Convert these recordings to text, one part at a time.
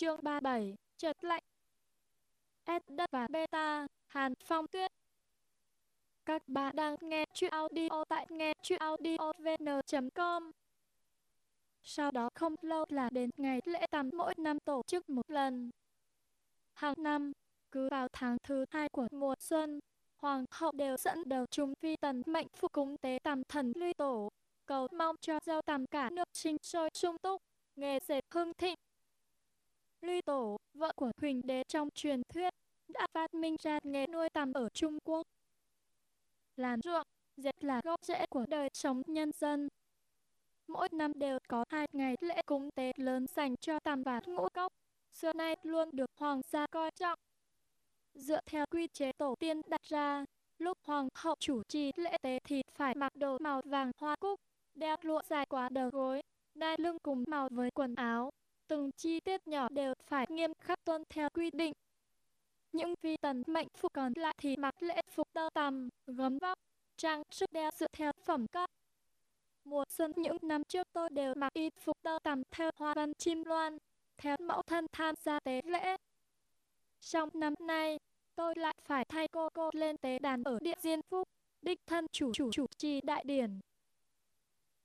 Chương 37, chợt lạnh. S đất và beta, Hàn Phong Tuyết. Các bạn đang nghe chuyện audio tại nghe chuyện audiovn.com. Sau đó không lâu là đến ngày lễ tắm mỗi năm tổ chức một lần. Hàng năm, cứ vào tháng thứ hai của mùa xuân, Hoàng hậu đều dẫn đầu chúng phi tần mệnh phụ cúng tế tầm thần lưu tổ, cầu mong cho dâu tầm cả nước sinh sôi sung túc, nghề dệt hưng thịnh. Luy Tổ, vợ của Huỳnh Đế trong truyền thuyết, đã phát minh ra nghề nuôi tầm ở Trung Quốc. Làm ruộng, dệt là gốc rễ của đời sống nhân dân. Mỗi năm đều có hai ngày lễ cúng tế lớn dành cho tầm và ngũ cốc, xưa nay luôn được hoàng gia coi trọng. Dựa theo quy chế tổ tiên đặt ra, lúc hoàng hậu chủ trì lễ tế thì phải mặc đồ màu vàng hoa cúc, đeo lụa dài quá đầu gối, đai lưng cùng màu với quần áo, từng chi tiết nhỏ đều phải nghiêm khắc tuân theo quy định. Những phi tần mệnh phụ còn lại thì mặc lễ phục tơ tằm, gấm vóc, trang sức đeo dựa theo phẩm cấp. Mùa xuân những năm trước tôi đều mặc y phục tơ tằm theo hoa văn chim loan, theo mẫu thân tham gia tế lễ. Trong năm nay, tôi lại phải thay cô cô lên tế đàn ở địa Diên Phúc, đích thân chủ chủ chủ trì đại điển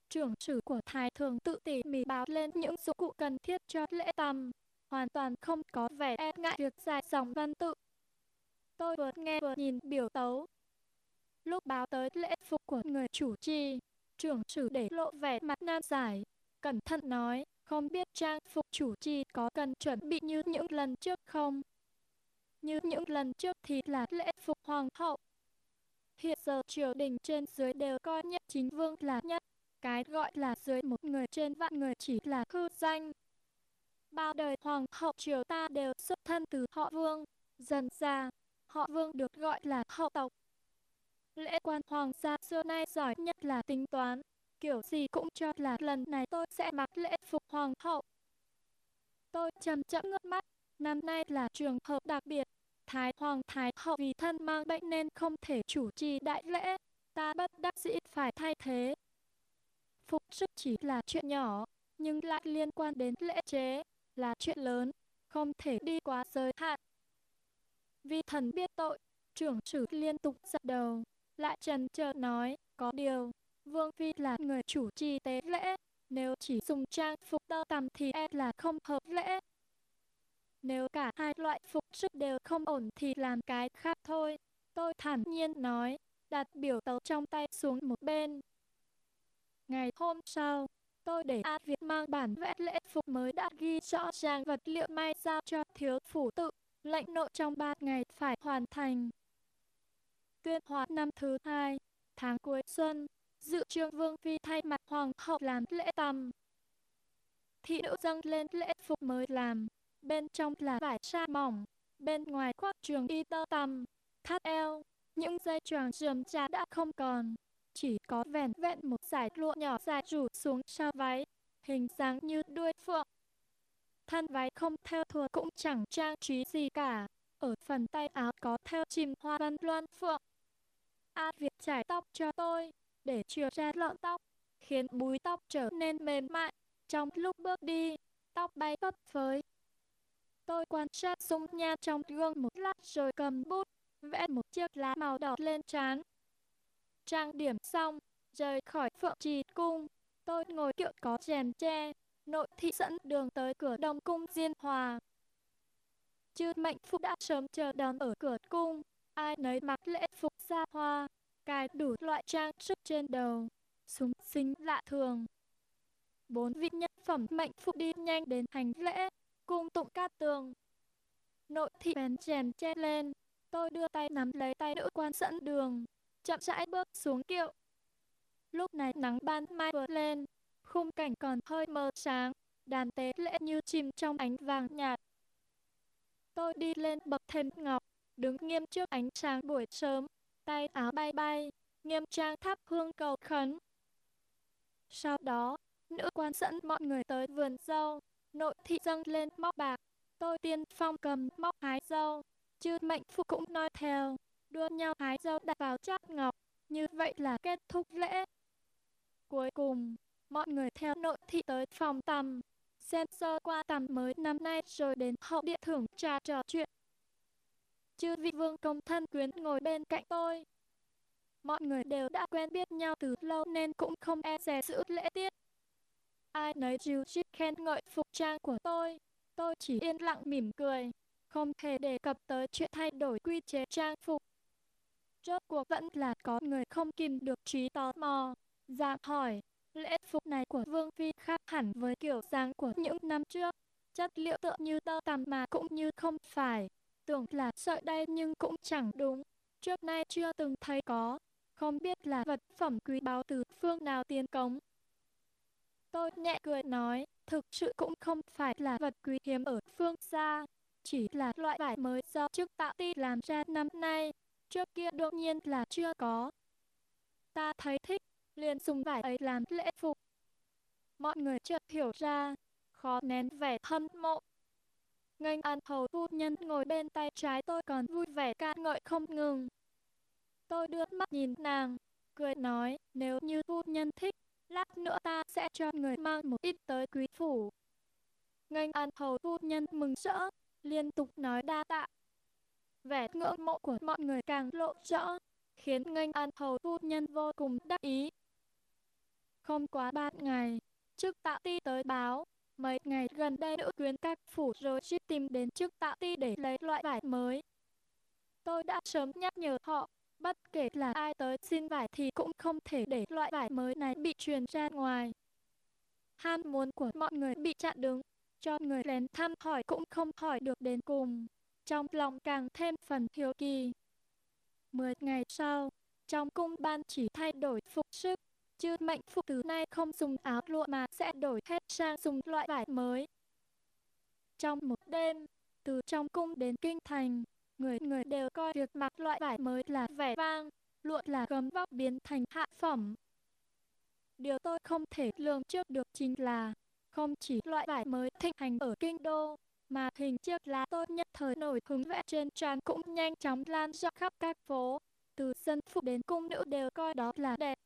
trưởng sử của Thái thường tự tỉ mỉ báo lên những dụng cụ cần thiết cho lễ tầm, hoàn toàn không có vẻ e ngại việc dài dòng văn tự. Tôi vừa nghe vừa nhìn biểu tấu. Lúc báo tới lễ phục của người chủ trì, trưởng sử để lộ vẻ mặt nan giải, cẩn thận nói, không biết trang phục chủ trì có cần chuẩn bị như những lần trước không? Như những lần trước thì là lễ phục hoàng hậu. Hiện giờ triều đình trên dưới đều coi nhất chính vương là nhất cái gọi là dưới một người trên vạn người chỉ là hư danh. Bao đời hoàng hậu triều ta đều xuất thân từ họ vương, dần ra, họ vương được gọi là hậu tộc. Lễ quan hoàng gia xưa nay giỏi nhất là tính toán, kiểu gì cũng cho là lần này tôi sẽ mặc lễ phục hoàng hậu. Tôi chậm chậm ngước mắt, năm nay là trường hợp đặc biệt, Thái Hoàng Thái Hậu vì thân mang bệnh nên không thể chủ trì đại lễ, ta bất đắc dĩ phải thay thế sức chỉ là chuyện nhỏ, nhưng lại liên quan đến lễ chế, là chuyện lớn, không thể đi quá giới hạn. vì thần biết tội, trưởng sử liên tục giật đầu, lại trần chờ nói, có điều, Vương Phi là người chủ trì tế lễ, nếu chỉ dùng trang phục tơ tằm thì e là không hợp lễ. Nếu cả hai loại phục sức đều không ổn thì làm cái khác thôi. Tôi thản nhiên nói, đặt biểu tấu trong tay xuống một bên, Ngày hôm sau, tôi để A Việt mang bản vẽ lễ phục mới đã ghi rõ ràng vật liệu may giao cho thiếu phủ tự, lệnh nội trong ba ngày phải hoàn thành. Tuyên hóa năm thứ hai, tháng cuối xuân, dự trương vương phi thay mặt hoàng hậu làm lễ tầm. Thị nữ dâng lên lễ phục mới làm, bên trong là vải sa mỏng, bên ngoài khoác trường y tơ tầm, thắt eo, những dây choàng rườm trà đã không còn chỉ có vẻn vẹn một dải lụa nhỏ dài rủ xuống sau váy, hình dáng như đuôi phượng. Thân váy không theo thùa cũng chẳng trang trí gì cả, ở phần tay áo có theo chìm hoa văn loan phượng. A Việt trải tóc cho tôi, để chừa ra lọn tóc, khiến búi tóc trở nên mềm mại. Trong lúc bước đi, tóc bay phấp phới. Tôi quan sát dung nha trong gương một lát rồi cầm bút, vẽ một chiếc lá màu đỏ lên trán, trang điểm xong, rời khỏi phượng trì cung. Tôi ngồi kiệu có rèm tre, nội thị dẫn đường tới cửa đông cung diên hòa. Chư mệnh phụ đã sớm chờ đón ở cửa cung, ai nấy mặc lễ phục xa hoa, cài đủ loại trang sức trên đầu, súng xinh lạ thường. Bốn vị nhân phẩm mệnh phụ đi nhanh đến hành lễ, cung tụng cát tường. Nội thị bén chèm che lên, tôi đưa tay nắm lấy tay nữ quan dẫn đường, chậm rãi bước xuống kiệu. Lúc này nắng ban mai vừa lên, khung cảnh còn hơi mờ sáng, đàn tế lễ như chìm trong ánh vàng nhạt. Tôi đi lên bậc thềm ngọc, đứng nghiêm trước ánh sáng buổi sớm, tay áo bay bay, nghiêm trang thắp hương cầu khấn. Sau đó, nữ quan dẫn mọi người tới vườn dâu, nội thị dâng lên móc bạc, tôi tiên phong cầm móc hái dâu, chư mệnh phụ cũng nói theo đua nhau hái dâu đặt vào chát ngọc, như vậy là kết thúc lễ. Cuối cùng, mọi người theo nội thị tới phòng tầm, xem sơ qua tầm mới năm nay rồi đến hậu địa thưởng trà trò chuyện. Chư vị vương công thân quyến ngồi bên cạnh tôi. Mọi người đều đã quen biết nhau từ lâu nên cũng không e dè giữ lễ tiết. Ai nấy dìu chít khen ngợi phục trang của tôi. Tôi chỉ yên lặng mỉm cười, không thể đề cập tới chuyện thay đổi quy chế trang phục. Rốt cuộc vẫn là có người không kìm được trí tò mò, dạ hỏi, lễ phục này của Vương Phi khác hẳn với kiểu dáng của những năm trước. Chất liệu tựa như tơ tằm mà cũng như không phải, tưởng là sợi đây nhưng cũng chẳng đúng. Trước nay chưa từng thấy có, không biết là vật phẩm quý báu từ phương nào tiến cống. Tôi nhẹ cười nói, thực sự cũng không phải là vật quý hiếm ở phương xa, chỉ là loại vải mới do chức tạo ti làm ra năm nay, trước kia đương nhiên là chưa có. Ta thấy thích, liền dùng vải ấy làm lễ phục. Mọi người chợt hiểu ra, khó nén vẻ hâm mộ. Ngành an hầu phu nhân ngồi bên tay trái tôi còn vui vẻ ca ngợi không ngừng. Tôi đưa mắt nhìn nàng, cười nói, nếu như phu nhân thích, lát nữa ta sẽ cho người mang một ít tới quý phủ. Ngành an hầu phu nhân mừng rỡ, liên tục nói đa tạ. Vẻ ngưỡng mộ của mọi người càng lộ rõ, khiến nghênh an hầu phu nhân vô cùng đắc ý. Không quá ba ngày, trước tạ ti tới báo, mấy ngày gần đây nữ quyến các phủ rồi ship tìm đến trước tạ ti để lấy loại vải mới. Tôi đã sớm nhắc nhở họ, bất kể là ai tới xin vải thì cũng không thể để loại vải mới này bị truyền ra ngoài. Ham muốn của mọi người bị chặn đứng, cho người lén thăm hỏi cũng không hỏi được đến cùng. Trong lòng càng thêm phần hiếu kỳ. Mười ngày sau, trong cung ban chỉ thay đổi phục sức, chứ mệnh phụ từ nay không dùng áo lụa mà sẽ đổi hết sang dùng loại vải mới. Trong một đêm, từ trong cung đến kinh thành, người người đều coi việc mặc loại vải mới là vẻ vang, lụa là gấm vóc biến thành hạ phẩm. Điều tôi không thể lường trước được chính là, không chỉ loại vải mới thịnh hành ở kinh đô, mà hình chiếc lá tốt nhất thời nổi hứng vẽ trên trán cũng nhanh chóng lan rộng khắp các phố, từ dân phụ đến cung nữ đều coi đó là đẹp.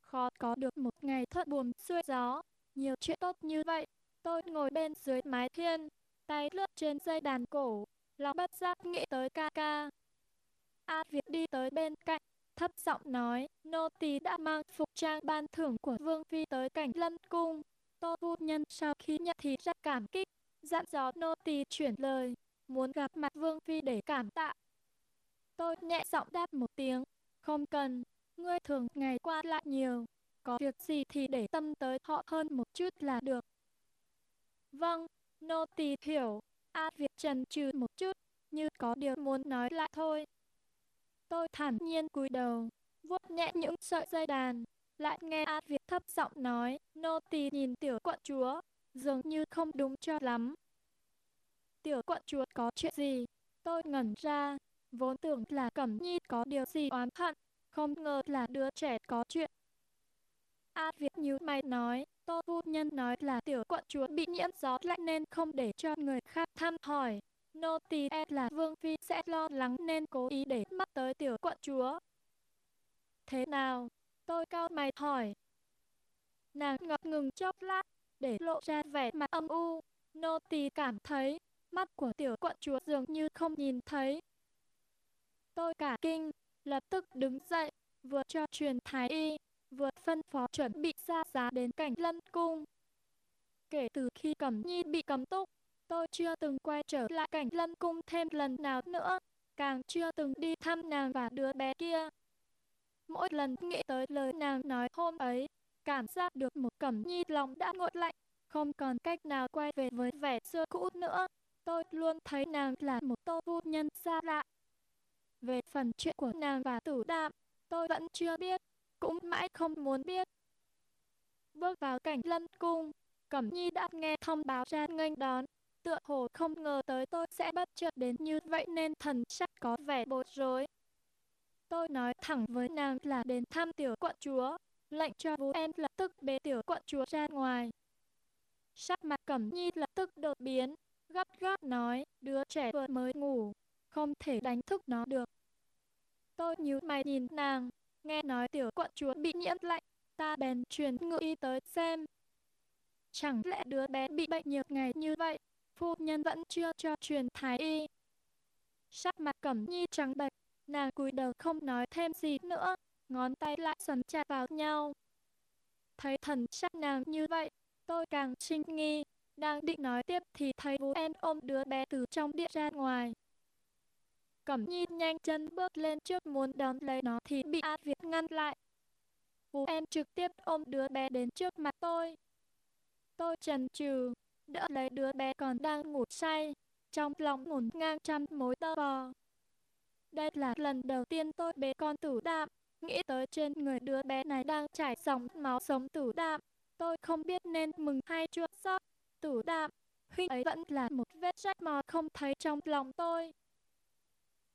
Khó có được một ngày thuận buồm xuôi gió, nhiều chuyện tốt như vậy, tôi ngồi bên dưới mái thiên, tay lướt trên dây đàn cổ, lòng bất giác nghĩ tới ca ca. A Việt đi tới bên cạnh, thấp giọng nói, nô tỳ đã mang phục trang ban thưởng của Vương Phi tới cảnh lân cung. Tô Vũ nhân sau khi nhận thì rất cảm kích, dặn dò nô tỳ chuyển lời, muốn gặp mặt Vương Phi để cảm tạ. Tôi nhẹ giọng đáp một tiếng, không cần, ngươi thường ngày qua lại nhiều, có việc gì thì để tâm tới họ hơn một chút là được. Vâng, nô tỳ hiểu, A Việt trần trừ một chút, như có điều muốn nói lại thôi. Tôi thản nhiên cúi đầu, vuốt nhẹ những sợi dây đàn, lại nghe A Việt thấp giọng nói, nô tỳ nhìn tiểu quận chúa, dường như không đúng cho lắm. Tiểu quận chúa có chuyện gì? Tôi ngẩn ra, vốn tưởng là Cẩm Nhi có điều gì oán hận, không ngờ là đứa trẻ có chuyện. A Việt như mày nói, Tô Vũ Nhân nói là tiểu quận chúa bị nhiễm gió lạnh nên không để cho người khác thăm hỏi. Nô tỳ e là Vương Phi sẽ lo lắng nên cố ý để mắt tới tiểu quận chúa. Thế nào? Tôi cao mày hỏi. Nàng ngập ngừng chốc lát, để lộ ra vẻ mặt âm u. Nô tỳ cảm thấy, mắt của tiểu quận chúa dường như không nhìn thấy. Tôi cả kinh, lập tức đứng dậy, vừa cho truyền thái y, vừa phân phó chuẩn bị ra giá đến cảnh lân cung. Kể từ khi Cẩm Nhi bị cấm túc, tôi chưa từng quay trở lại cảnh lân cung thêm lần nào nữa, càng chưa từng đi thăm nàng và đứa bé kia. Mỗi lần nghĩ tới lời nàng nói hôm ấy, cảm giác được một Cẩm Nhi lòng đã nguội lạnh, không còn cách nào quay về với vẻ xưa cũ nữa. Tôi luôn thấy nàng là một tô vu nhân xa lạ. Về phần chuyện của nàng và tử đạm, tôi vẫn chưa biết cũng mãi không muốn biết. Bước vào cảnh lân cung, Cẩm Nhi đã nghe thông báo ra nghênh đón, tựa hồ không ngờ tới tôi sẽ bất chợt đến như vậy nên thần sắc có vẻ bối rối. Tôi nói thẳng với nàng là đến thăm tiểu quận chúa, lệnh cho vũ em lập tức bế tiểu quận chúa ra ngoài. Sắc mặt Cẩm Nhi lập tức đột biến, gấp gáp nói, đứa trẻ vừa mới ngủ, không thể đánh thức nó được. Tôi nhíu mày nhìn nàng, Nghe nói tiểu quận chúa bị nhiễm lạnh, ta bèn truyền ngự y tới xem. Chẳng lẽ đứa bé bị bệnh nhiều ngày như vậy, phu nhân vẫn chưa cho truyền thái y. Sắc mặt cẩm nhi trắng bệch, nàng cúi đầu không nói thêm gì nữa, ngón tay lại sấn chặt vào nhau. Thấy thần sắc nàng như vậy, tôi càng sinh nghi, đang định nói tiếp thì thấy Vũ En ôm đứa bé từ trong điện ra ngoài. Cẩm nhi nhanh chân bước lên trước muốn đón lấy nó thì bị A Việt ngăn lại. Vũ En trực tiếp ôm đứa bé đến trước mặt tôi. Tôi chần chừ, đỡ lấy đứa bé còn đang ngủ say, trong lòng ngổn ngang trăm mối tơ bò. Đây là lần đầu tiên tôi bế con tử đạm, nghĩ tới trên người đứa bé này đang chảy dòng máu sống tử đạm. Tôi không biết nên mừng hay chua xót. Tử đạm, huynh ấy vẫn là một vết rách mò không thấy trong lòng tôi.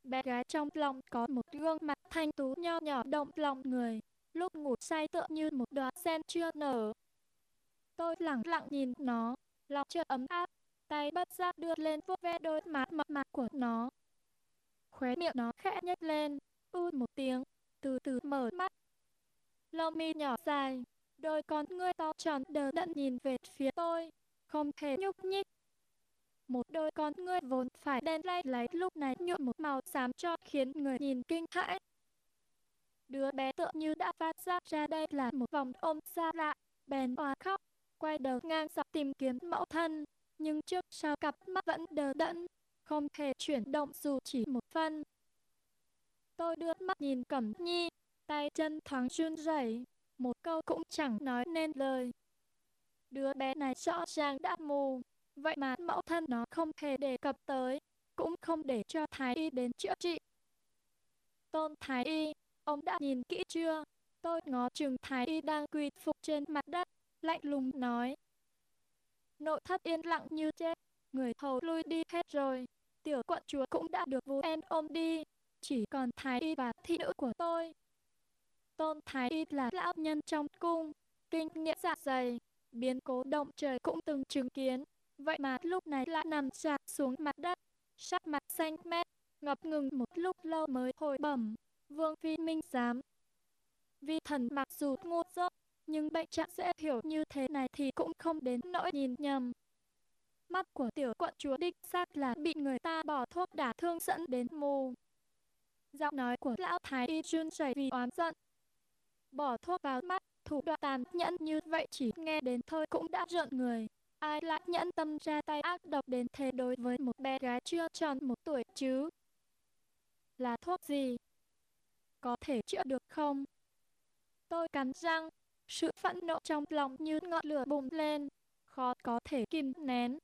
Bé gái trong lòng có một gương mặt thanh tú nho nhỏ động lòng người, lúc ngủ say tựa như một đóa sen chưa nở. Tôi lặng lặng nhìn nó, lòng chưa ấm áp, tay bất giác đưa lên vuốt ve đôi má mập mạp của nó. Khóe miệng nó khẽ nhếch lên, u một tiếng, từ từ mở mắt. Lông mi nhỏ dài, đôi con ngươi to tròn đờ đẫn nhìn về phía tôi, không thể nhúc nhích. Một đôi con ngươi vốn phải đen lay lấy lúc này nhuộm một màu xám cho khiến người nhìn kinh hãi. Đứa bé tựa như đã phát giác ra đây là một vòng ôm xa lạ, bèn oa khóc, quay đầu ngang dọc tìm kiếm mẫu thân, nhưng trước sau cặp mắt vẫn đờ đẫn, không thể chuyển động dù chỉ một phân. Tôi đưa mắt nhìn Cẩm Nhi, tay chân thoáng run rẩy, một câu cũng chẳng nói nên lời. Đứa bé này rõ ràng đã mù, vậy mà mẫu thân nó không hề đề cập tới, cũng không để cho Thái Y đến chữa trị. Tôn Thái Y, ông đã nhìn kỹ chưa? Tôi ngó chừng Thái Y đang quỳ phục trên mặt đất, lạnh lùng nói. Nội thất yên lặng như chết, người hầu lui đi hết rồi, tiểu quận chúa cũng đã được vú em ôm đi, chỉ còn Thái Y và thị nữ của tôi. Tôn Thái Y là lão nhân trong cung, kinh nghiệm dạ dày, biến cố động trời cũng từng chứng kiến, vậy mà lúc này lại nằm chạc xuống mặt đất, sắc mặt xanh mét, ngập ngừng một lúc lâu mới hồi bẩm, Vương Phi Minh dám. Vi thần mặc dù ngu dốt, nhưng bệnh trạng dễ hiểu như thế này thì cũng không đến nỗi nhìn nhầm. Mắt của tiểu quận chúa đích xác là bị người ta bỏ thuốc đả thương dẫn đến mù. Giọng nói của lão thái y run rẩy vì oán giận. Bỏ thuốc vào mắt, thủ đoạn tàn nhẫn như vậy chỉ nghe đến thôi cũng đã rợn người. Ai lại nhẫn tâm ra tay ác độc đến thế đối với một bé gái chưa tròn một tuổi chứ? Là thuốc gì? Có thể chữa được không? Tôi cắn răng, sự phẫn nộ trong lòng như ngọn lửa bùng lên, khó có thể kìm nén.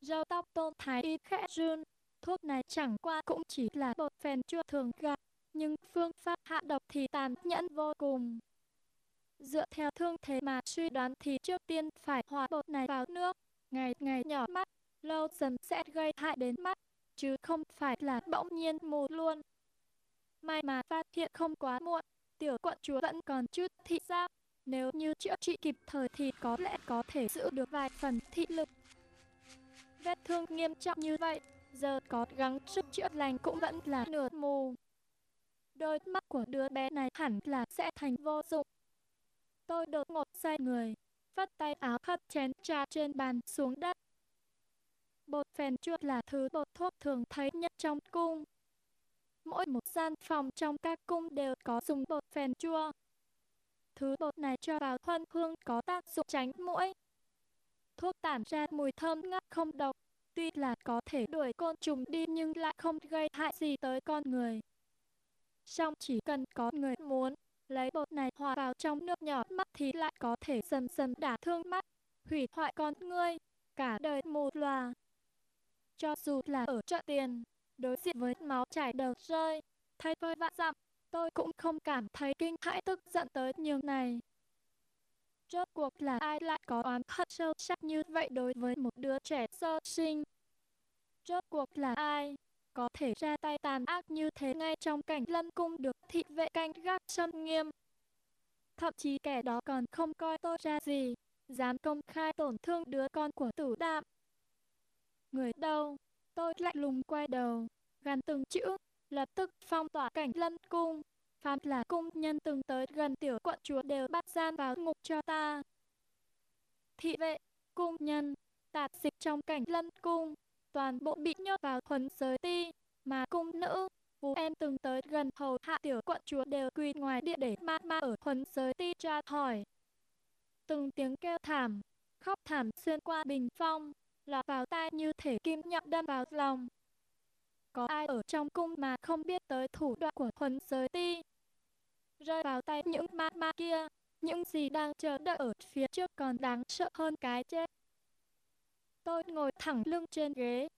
Râu tóc tôn thái y khẽ run, thuốc này chẳng qua cũng chỉ là bột phèn chua thường gặp, nhưng phương pháp hạ độc thì tàn nhẫn vô cùng. Dựa theo thương thế mà suy đoán thì trước tiên phải hòa bột này vào nước, ngày ngày nhỏ mắt, lâu dần sẽ gây hại đến mắt, chứ không phải là bỗng nhiên mù luôn. May mà phát hiện không quá muộn, tiểu quận chúa vẫn còn chút thị giác, nếu như chữa trị kịp thời thì có lẽ có thể giữ được vài phần thị lực. Vết thương nghiêm trọng như vậy, giờ có gắng sức chữa lành cũng vẫn là nửa mù. Đôi mắt của đứa bé này hẳn là sẽ thành vô dụng. Tôi đột ngột xoay người, vắt tay áo hất chén trà trên bàn xuống đất. Bột phèn chua là thứ bột thuốc thường thấy nhất trong cung. Mỗi một gian phòng trong các cung đều có dùng bột phèn chua. Thứ bột này cho vào thuần hương có tác dụng tránh mũi. Thuốc tản ra mùi thơm ngát không độc, tuy là có thể đuổi côn trùng đi nhưng lại không gây hại gì tới con người. Song chỉ cần có người muốn, lấy bột này hòa vào trong nước nhỏ mắt thì lại có thể dần dần đả thương mắt, hủy hoại con ngươi, cả đời mù lòa. Cho dù là ở chợ tiền, đối diện với máu chảy đầu rơi, thay vơi vạn dặm, tôi cũng không cảm thấy kinh hãi tức giận tới nhường này. Rốt cuộc là ai lại có oán hận sâu sắc như vậy đối với một đứa trẻ sơ sinh? Rốt cuộc là ai? Có thể ra tay tàn ác như thế ngay trong cảnh lân cung được thị vệ canh gác xâm nghiêm. Thậm chí kẻ đó còn không coi tôi ra gì, dám công khai tổn thương đứa con của tử đạm. Người đâu? Tôi lạnh lùng quay đầu, gắn từng chữ, lập tức phong tỏa cảnh lân cung. Phạm là cung nhân từng tới gần tiểu quận chúa đều bắt gian vào ngục cho ta. thị vệ, cung nhân, tạp dịch trong cảnh lân cung, toàn bộ bị nhốt vào huấn giới ti, mà cung nữ, vũ em từng tới gần hầu hạ tiểu quận chúa đều quỳ ngoài địa để ma ma ở huấn giới ti tra hỏi. Từng tiếng kêu thảm, khóc thảm xuyên qua bình phong, lọt vào tai như thể kim nhọn đâm vào lòng. Có ai ở trong cung mà không biết tới thủ đoạn của huấn giới ti? Rơi vào tay những ma ma kia, những gì đang chờ đợi ở phía trước còn đáng sợ hơn cái chết. Tôi ngồi thẳng lưng trên ghế,